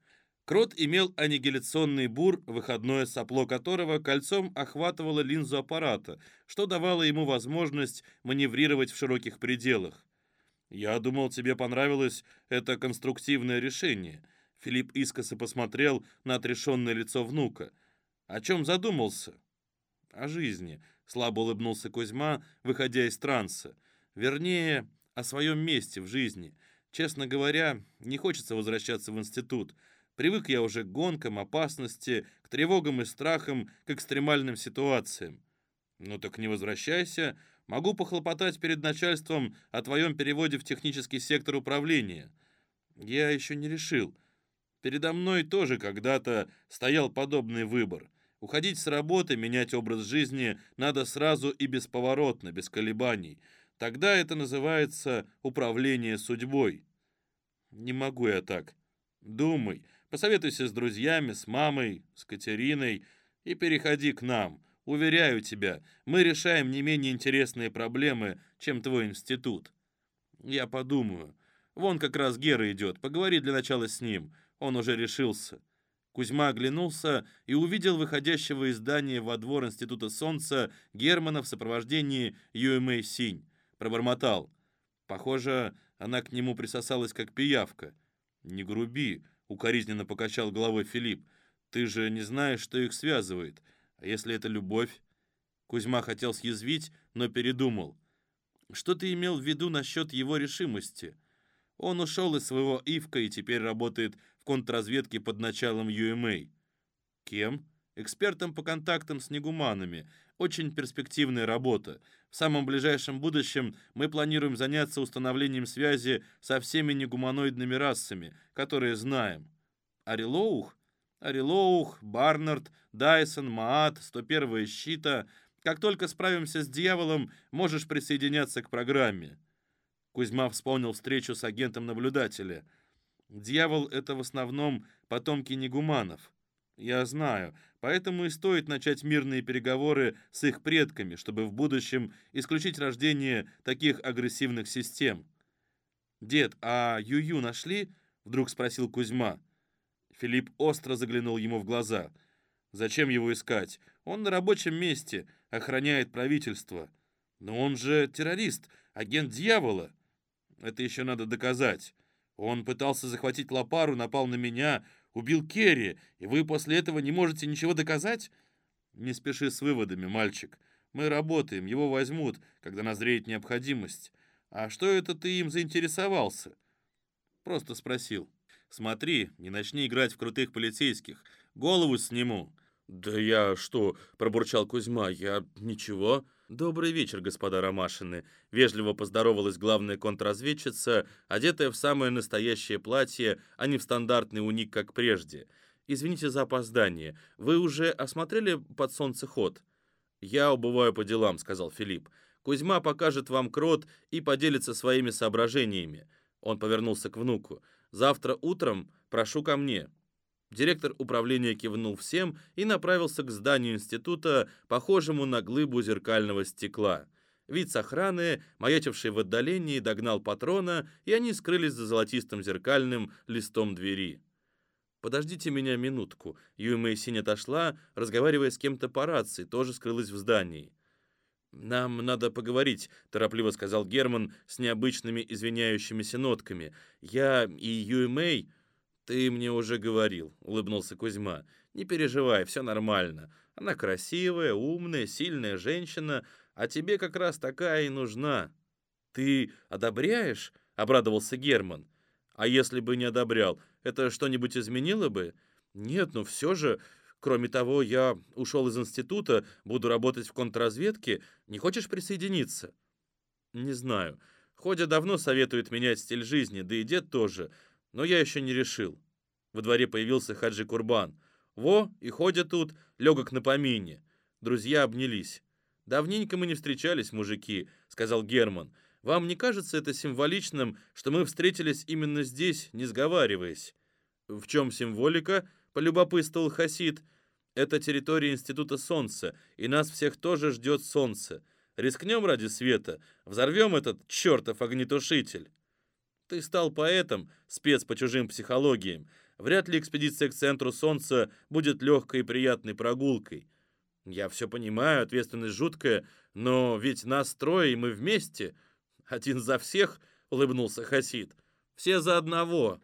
Крот имел аннигиляционный бур, выходное сопло которого кольцом охватывало линзу аппарата, что давало ему возможность маневрировать в широких пределах. «Я думал, тебе понравилось это конструктивное решение». Филипп искоса посмотрел на отрешенное лицо внука. «О чем задумался?» «О жизни», — слабо улыбнулся Кузьма, выходя из транса. «Вернее, о своем месте в жизни. Честно говоря, не хочется возвращаться в институт. Привык я уже к гонкам, опасности, к тревогам и страхам, к экстремальным ситуациям». «Ну так не возвращайся», Могу похлопотать перед начальством о твоем переводе в технический сектор управления. Я еще не решил. Передо мной тоже когда-то стоял подобный выбор. Уходить с работы, менять образ жизни надо сразу и бесповоротно, без колебаний. Тогда это называется управление судьбой. Не могу я так. Думай, посоветуйся с друзьями, с мамой, с Катериной и переходи к нам. Уверяю тебя, мы решаем не менее интересные проблемы, чем твой институт. Я подумаю. Вон как раз Гера идет, поговори для начала с ним. Он уже решился. Кузьма оглянулся и увидел выходящего из здания во двор Института Солнца Германа в сопровождении Юэмэй Синь. Пробормотал. Похоже, она к нему присосалась как пиявка. «Не груби», — укоризненно покачал головой Филипп. «Ты же не знаешь, что их связывает. А если это любовь? Кузьма хотел съязвить, но передумал. Что ты имел в виду насчет его решимости? Он ушел из своего Ивка и теперь работает в контрразведке под началом UMA. Кем? Экспертом по контактам с негуманами. Очень перспективная работа. В самом ближайшем будущем мы планируем заняться установлением связи со всеми негуманоидными расами, которые знаем. Арилоух? Арилоух, Барнард, Дайсон, Маат, 101 щита. Как только справимся с дьяволом, можешь присоединяться к программе». Кузьма вспомнил встречу с агентом наблюдателя. «Дьявол — это в основном потомки негуманов. Я знаю, поэтому и стоит начать мирные переговоры с их предками, чтобы в будущем исключить рождение таких агрессивных систем». «Дед, а Юю нашли?» — вдруг спросил Кузьма. Филипп остро заглянул ему в глаза. «Зачем его искать? Он на рабочем месте, охраняет правительство. Но он же террорист, агент дьявола. Это еще надо доказать. Он пытался захватить Лопару, напал на меня, убил Керри, и вы после этого не можете ничего доказать? Не спеши с выводами, мальчик. Мы работаем, его возьмут, когда назреет необходимость. А что это ты им заинтересовался? Просто спросил. Смотри, не начни играть в крутых полицейских. Голову сниму. «Да я что?» — пробурчал Кузьма. «Я... ничего». «Добрый вечер, господа Ромашины!» Вежливо поздоровалась главная контрразведчица, одетая в самое настоящее платье, а не в стандартный уник, как прежде. «Извините за опоздание. Вы уже осмотрели под солнце ход?» «Я убываю по делам», — сказал Филипп. «Кузьма покажет вам крот и поделится своими соображениями». Он повернулся к внуку. «Завтра утром прошу ко мне». Директор управления кивнул всем и направился к зданию института, похожему на глыбу зеркального стекла. Вид с охраны, маячивший в отдалении, догнал патрона, и они скрылись за золотистым зеркальным листом двери. «Подождите меня минутку». Юй Синь отошла, разговаривая с кем-то по рации, тоже скрылась в здании. «Нам надо поговорить», — торопливо сказал Герман с необычными извиняющимися нотками. «Я и Юй Мэй...» «Ты мне уже говорил», — улыбнулся Кузьма. «Не переживай, все нормально. Она красивая, умная, сильная женщина, а тебе как раз такая и нужна». «Ты одобряешь?» — обрадовался Герман. «А если бы не одобрял, это что-нибудь изменило бы?» «Нет, но все же...» Кроме того, я ушел из института, буду работать в контрразведке. Не хочешь присоединиться?» «Не знаю. Ходя давно советует менять стиль жизни, да и дед тоже но я еще не решил. Во дворе появился Хаджи Курбан. Во, и ходят тут, легок на помине. Друзья обнялись. «Давненько мы не встречались, мужики», — сказал Герман. «Вам не кажется это символичным, что мы встретились именно здесь, не сговариваясь?» «В чем символика?» — полюбопытствовал Хасид. «Это территория Института Солнца, и нас всех тоже ждет Солнце. Рискнем ради света, взорвем этот чертов огнетушитель». Ты стал поэтом, спец по чужим психологиям. Вряд ли экспедиция к центру Солнца будет легкой и приятной прогулкой. Я все понимаю, ответственность жуткая, но ведь нас трое, и мы вместе. Один за всех, улыбнулся Хасид. Все за одного.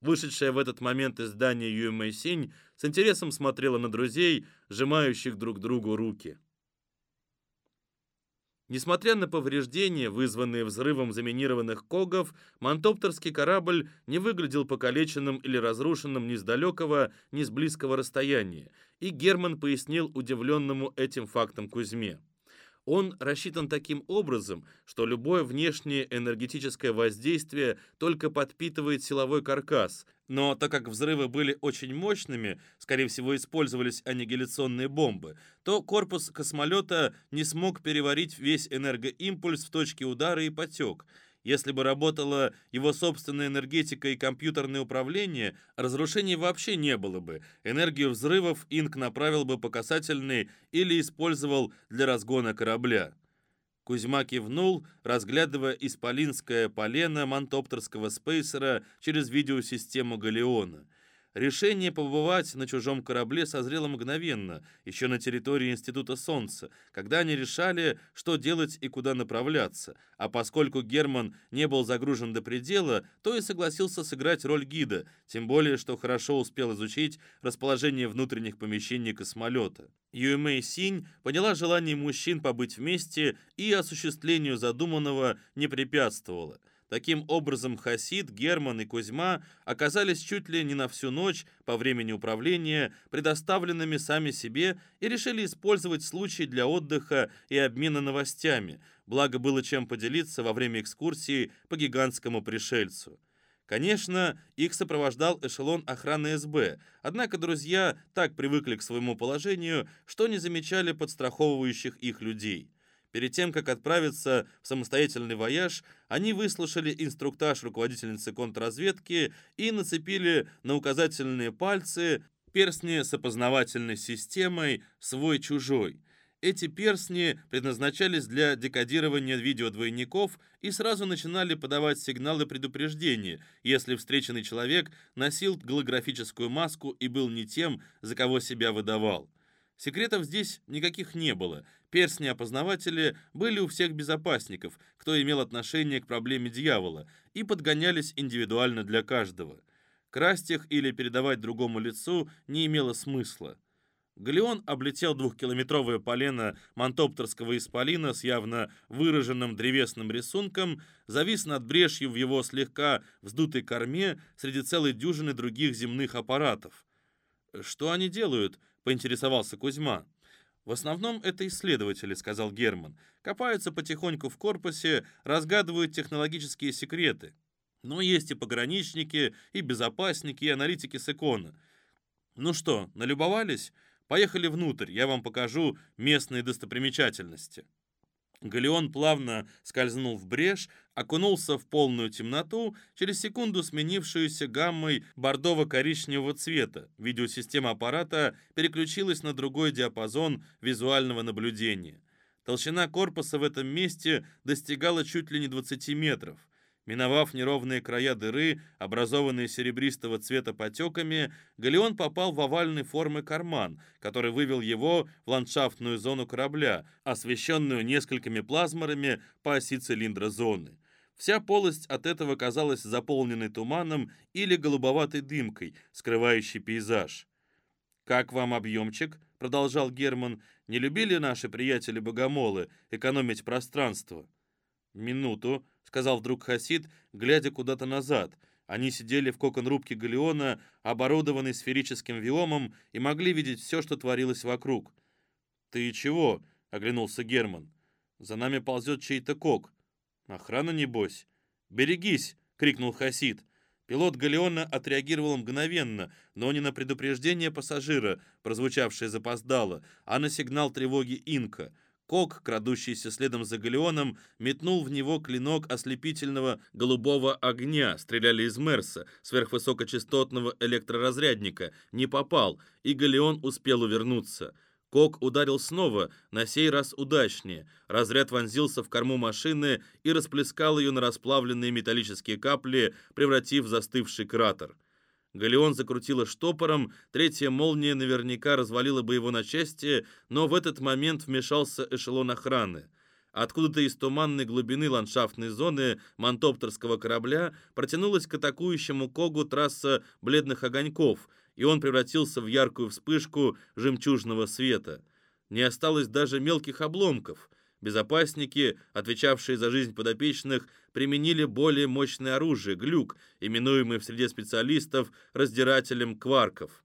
Вышедшая в этот момент из здания Юэмэй Синь с интересом смотрела на друзей, сжимающих друг другу руки. Несмотря на повреждения, вызванные взрывом заминированных когов, мантоптерский корабль не выглядел покалеченным или разрушенным ни с далекого, ни с близкого расстояния, и Герман пояснил удивленному этим фактом Кузьме. Он рассчитан таким образом, что любое внешнее энергетическое воздействие только подпитывает силовой каркас, но так как взрывы были очень мощными, скорее всего использовались аннигиляционные бомбы, то корпус космолета не смог переварить весь энергоимпульс в точке удара и потек – если бы работала его собственная энергетика и компьютерное управление, разрушений вообще не было бы. Энергию взрывов Инк направил бы по касательной или использовал для разгона корабля. Кузьма кивнул, разглядывая исполинское полено мантоптерского спейсера через видеосистему Галеона – Решение побывать на чужом корабле созрело мгновенно, еще на территории Института Солнца, когда они решали, что делать и куда направляться. А поскольку Герман не был загружен до предела, то и согласился сыграть роль гида, тем более, что хорошо успел изучить расположение внутренних помещений космолета. Юэмэй Синь поняла желание мужчин побыть вместе и осуществлению задуманного не препятствовала. Таким образом, Хасид, Герман и Кузьма оказались чуть ли не на всю ночь по времени управления предоставленными сами себе и решили использовать случай для отдыха и обмена новостями, благо было чем поделиться во время экскурсии по гигантскому пришельцу. Конечно, их сопровождал эшелон охраны СБ, однако друзья так привыкли к своему положению, что не замечали подстраховывающих их людей – Перед тем, как отправиться в самостоятельный вояж, они выслушали инструктаж руководительницы контрразведки и нацепили на указательные пальцы перстни с опознавательной системой «свой-чужой». Эти перстни предназначались для декодирования видеодвойников и сразу начинали подавать сигналы предупреждения, если встреченный человек носил голографическую маску и был не тем, за кого себя выдавал. Секретов здесь никаких не было. Перстни-опознаватели были у всех безопасников, кто имел отношение к проблеме дьявола, и подгонялись индивидуально для каждого. Красть их или передавать другому лицу не имело смысла. Галеон облетел двухкилометровое полено мантоптерского исполина с явно выраженным древесным рисунком, завис над брешью в его слегка вздутой корме среди целой дюжины других земных аппаратов. «Что они делают?» — поинтересовался Кузьма. «В основном это исследователи», — сказал Герман. «Копаются потихоньку в корпусе, разгадывают технологические секреты. Но есть и пограничники, и безопасники, и аналитики с икона. Ну что, налюбовались? Поехали внутрь, я вам покажу местные достопримечательности». Галеон плавно скользнул в брешь, окунулся в полную темноту, через секунду сменившуюся гаммой бордово-коричневого цвета. Видеосистема аппарата переключилась на другой диапазон визуального наблюдения. Толщина корпуса в этом месте достигала чуть ли не 20 метров. Миновав неровные края дыры, образованные серебристого цвета потеками, Галеон попал в овальной формы карман, который вывел его в ландшафтную зону корабля, освещенную несколькими плазморами по оси цилиндра зоны. Вся полость от этого казалась заполненной туманом или голубоватой дымкой, скрывающей пейзаж. «Как вам объемчик?» — продолжал Герман. «Не любили наши приятели-богомолы экономить пространство?» «Минуту», сказал вдруг Хасид, глядя куда-то назад. Они сидели в кокон-рубке галеона, оборудованной сферическим виомом, и могли видеть все, что творилось вокруг. «Ты чего?» — оглянулся Герман. «За нами ползет чей-то кок. Охрана, небось?» «Берегись!» — крикнул Хасид. Пилот Галеона отреагировал мгновенно, но не на предупреждение пассажира, прозвучавшее запоздало, а на сигнал тревоги Инка — Кок, крадущийся следом за галеоном, метнул в него клинок ослепительного голубого огня, стреляли из Мерса, сверхвысокочастотного электроразрядника, не попал, и галеон успел увернуться. Кок ударил снова, на сей раз удачнее. Разряд вонзился в корму машины и расплескал ее на расплавленные металлические капли, превратив в застывший кратер. Галеон закрутила штопором, третья молния наверняка развалила бы его на части, но в этот момент вмешался эшелон охраны. Откуда-то из туманной глубины ландшафтной зоны мантоптерского корабля протянулась к атакующему Когу трасса бледных огоньков, и он превратился в яркую вспышку жемчужного света. Не осталось даже мелких обломков. Безопасники, отвечавшие за жизнь подопечных, применили более мощное оружие – глюк, именуемый в среде специалистов раздирателем кварков.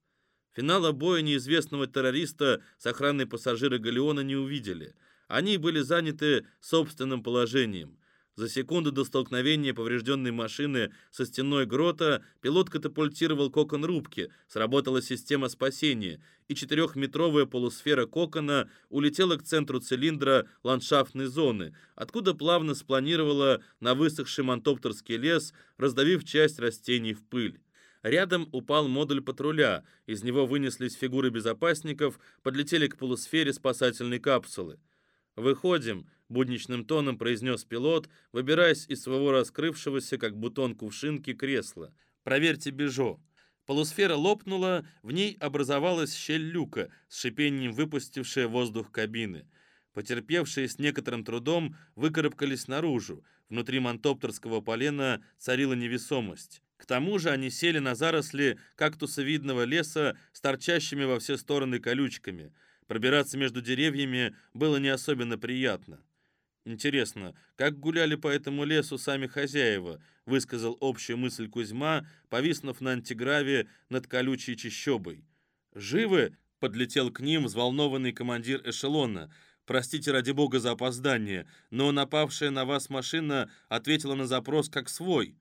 Финала боя неизвестного террориста с охраной пассажира Галеона не увидели. Они были заняты собственным положением. За секунду до столкновения поврежденной машины со стеной грота пилот катапультировал кокон рубки, сработала система спасения, и четырехметровая полусфера кокона улетела к центру цилиндра ландшафтной зоны, откуда плавно спланировала на высохший мантоптерский лес, раздавив часть растений в пыль. Рядом упал модуль патруля, из него вынеслись фигуры безопасников, подлетели к полусфере спасательной капсулы. «Выходим», — будничным тоном произнес пилот, выбираясь из своего раскрывшегося, как бутон кувшинки, кресла. «Проверьте бежо». Полусфера лопнула, в ней образовалась щель люка, с шипением выпустившая воздух кабины. Потерпевшие с некоторым трудом выкарабкались наружу. Внутри мантоптерского полена царила невесомость. К тому же они сели на заросли кактусовидного леса с торчащими во все стороны колючками — Пробираться между деревьями было не особенно приятно. «Интересно, как гуляли по этому лесу сами хозяева?» — высказал общую мысль Кузьма, повиснув на антиграве над колючей чащобой. «Живы?» — подлетел к ним взволнованный командир эшелона. «Простите ради бога за опоздание, но напавшая на вас машина ответила на запрос как свой».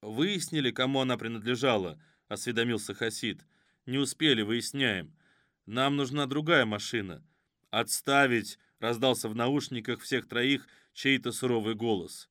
«Выяснили, кому она принадлежала?» — осведомился Хасид. «Не успели, выясняем». Нам нужна другая машина». «Отставить!» — раздался в наушниках всех троих чей-то суровый голос.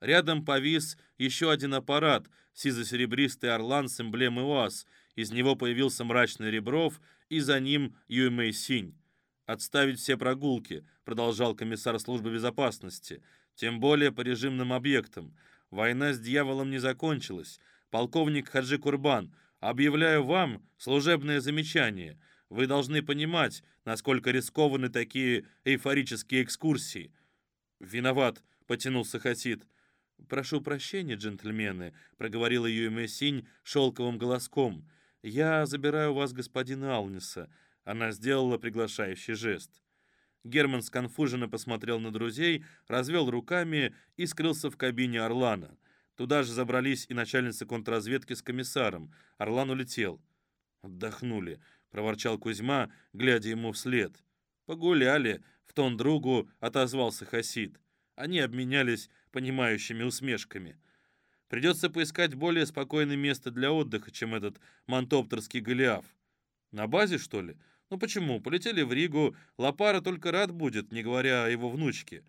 Рядом повис еще один аппарат, сизо-серебристый орлан с эмблемой УАЗ. Из него появился мрачный Ребров, и за ним Юэмэй Синь. «Отставить все прогулки», — продолжал комиссар службы безопасности, «тем более по режимным объектам. Война с дьяволом не закончилась. Полковник Хаджи Курбан, объявляю вам служебное замечание — Вы должны понимать, насколько рискованы такие эйфорические экскурсии». «Виноват», — потянулся Хасид. «Прошу прощения, джентльмены», — проговорила Юэме Синь шелковым голоском. «Я забираю вас господина Алниса». Она сделала приглашающий жест. Герман сконфуженно посмотрел на друзей, развел руками и скрылся в кабине Орлана. Туда же забрались и начальница контрразведки с комиссаром. Орлан улетел. «Отдохнули», — проворчал Кузьма, глядя ему вслед. «Погуляли», — в тон другу отозвался Хасид. Они обменялись понимающими усмешками. Придется поискать более спокойное место для отдыха, чем этот мантоптерский Голиаф. На базе, что ли? Ну почему? Полетели в Ригу, Лапара только рад будет, не говоря о его внучке.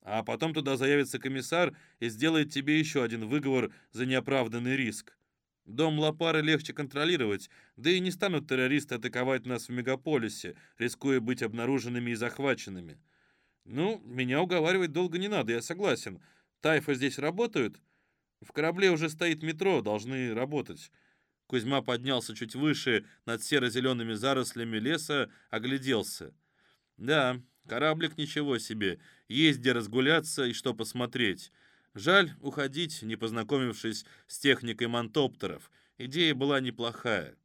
А потом туда заявится комиссар и сделает тебе еще один выговор за неоправданный риск. Дом Лапары легче контролировать, да и не станут террористы атаковать нас в мегаполисе, рискуя быть обнаруженными и захваченными. Ну, меня уговаривать долго не надо, я согласен. Тайфа здесь работают? В корабле уже стоит метро, должны работать. Кузьма поднялся чуть выше, над серо-зелеными зарослями леса, огляделся. Да, кораблик ничего себе, есть где разгуляться и что посмотреть. Жаль уходить, не познакомившись с техникой мантоптеров. Идея была неплохая.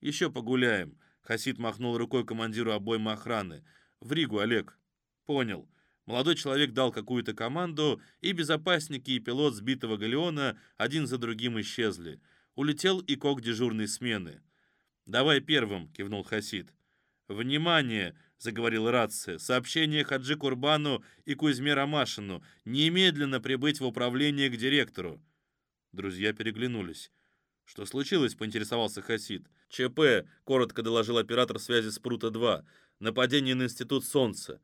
Еще погуляем. Хасид махнул рукой командиру обоймы охраны. В Ригу, Олег. Понял. Молодой человек дал какую-то команду, и безопасники и пилот сбитого галеона один за другим исчезли. Улетел и кок дежурной смены. «Давай первым», — кивнул Хасид. «Внимание!» — заговорил рация. «Сообщение Хаджи Курбану и Кузьме Ромашину. Немедленно прибыть в управление к директору». Друзья переглянулись. «Что случилось?» — поинтересовался Хасид. «ЧП», — коротко доложил оператор связи с Прута-2. «Нападение на Институт Солнца».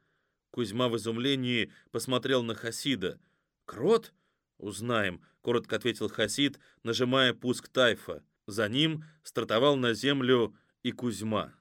Кузьма в изумлении посмотрел на Хасида. «Крот?» «Узнаем», — коротко ответил Хасид, нажимая пуск Тайфа. За ним стартовал на землю и Кузьма.